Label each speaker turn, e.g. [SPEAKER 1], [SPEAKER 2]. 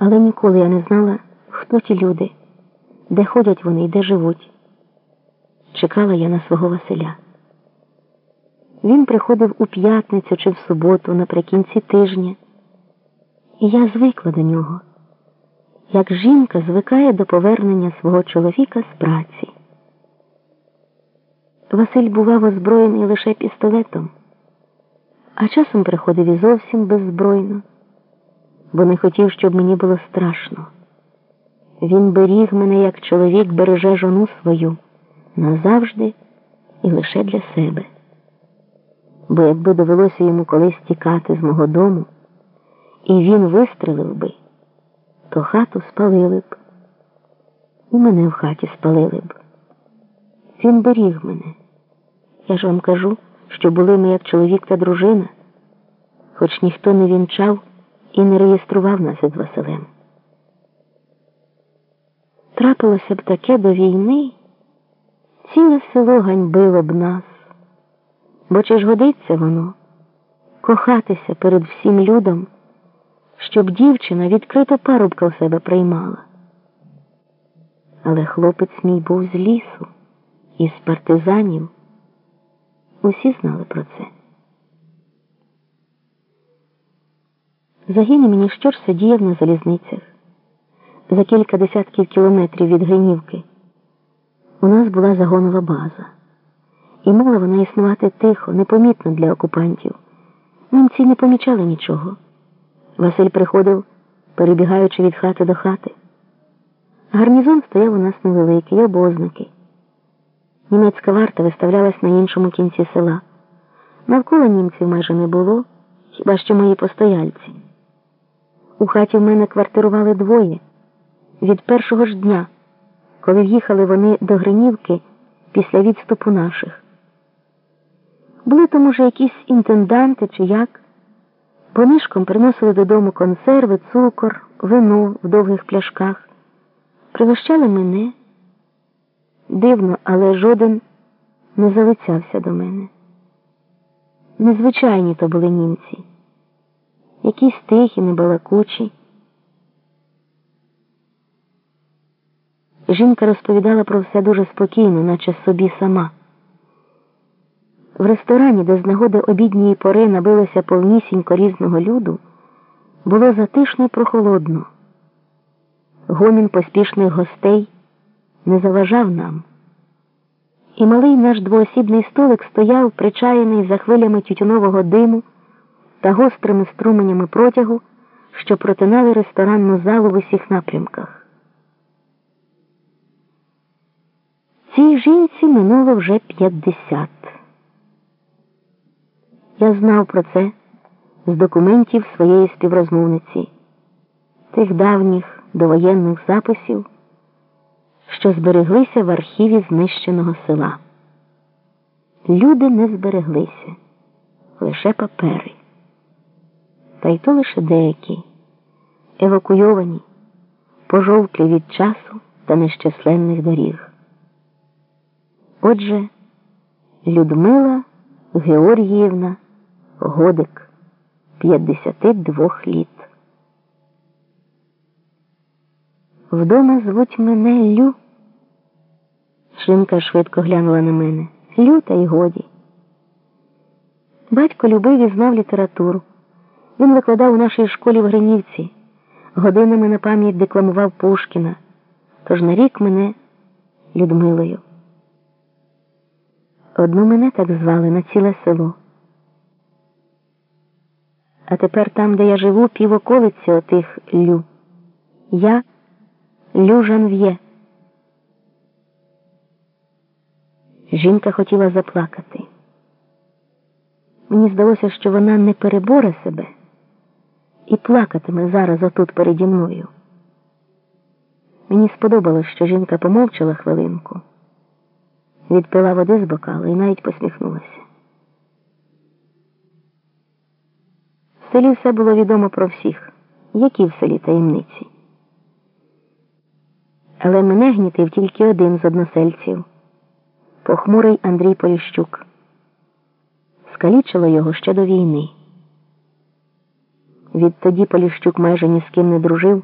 [SPEAKER 1] Але ніколи я не знала, хто ті люди, де ходять вони і де живуть. Чекала я на свого Василя. Він приходив у п'ятницю чи в суботу наприкінці тижня, і я звикла до нього, як жінка звикає до повернення свого чоловіка з праці. Василь бував озброєний лише пістолетом, а часом приходив і зовсім беззбройно, бо не хотів, щоб мені було страшно. Він беріг мене, як чоловік береже жону свою назавжди і лише для себе. Бо якби довелося йому колись тікати з мого дому, і він вистрелив би, то хату спалили б, і мене в хаті спалили б. Він беріг мене. Я ж вам кажу, що були ми як чоловік та дружина, хоч ніхто не вінчав і не реєстрував нас із Василем. Трапилося б таке до війни, ціле село ганьбило б нас, бо чи ж годиться воно кохатися перед всім людом, щоб дівчина відкрито парубка в себе приймала. Але хлопець мій був з лісу, із партизанів. Усі знали про це. Загін імені Щорса діяв на залізницях за кілька десятків кілометрів від Гринівки. У нас була загонова база, і мала вона існувати тихо, непомітно для окупантів. Німці не помічали нічого. Василь приходив, перебігаючи від хати до хати. Гарнізон стояв у нас невеликий, обозники. Німецька варта виставлялась на іншому кінці села. Навколо німців майже не було, хіба що мої постояльці. У хаті в мене квартирували двоє від першого ж дня, коли в'їхали вони до Гринівки після відступу наших. Були то, може, якісь інтенданти чи як, бо нишком приносили додому консерви, цукор, вино в довгих пляшках, пригощали мене. Дивно, але жоден не залицявся до мене. Незвичайні то були німці, якісь тихі, небалакучі. Жінка розповідала про все дуже спокійно, наче собі сама. В ресторані, де з нагоди обідньої пори набилося повнісінько різного люду, було затишно й прохолодно. Гомін поспішних гостей не заважав нам. І малий наш двоосібний столик стояв, причаяний за хвилями тютюнового диму та гострими струменями протягу, що протинали ресторанну залу в усіх напрямках. Цій жінці минуло вже п'ятдесят. Я знав про це з документів своєї співрозмовниці, тих давніх довоєнних записів що збереглися в архіві знищеного села. Люди не збереглися, лише папери. Та й то лише деякі, евакуйовані, пожовклі від часу та нещасленних доріг. Отже, Людмила Георгіївна Годик 52 літ. Вдома звуть мене Лю. Шимка швидко глянула на мене. Лю та й годі. Батько любив і знав літературу. Він викладав у нашій школі в Гринівці, годинами на пам'ять декламував Пушкіна, тож нарік мене Людмилою. Одну мене так звали на ціле село. А тепер там, де я живу, півоколиці отих Лю. Я Лю Жанв'є. Жінка хотіла заплакати. Мені здалося, що вона не переборе себе і плакатиме зараз отут переді мною. Мені сподобалось, що жінка помовчала хвилинку, відпила води з бокала і навіть посміхнулася. В селі все було відомо про всіх, які в селі таємниці. Але мене гнітив тільки один з односельців похмурий Андрій Поліщук. Скалічило його ще до війни. Відтоді Поліщук майже ні з ким не дружив.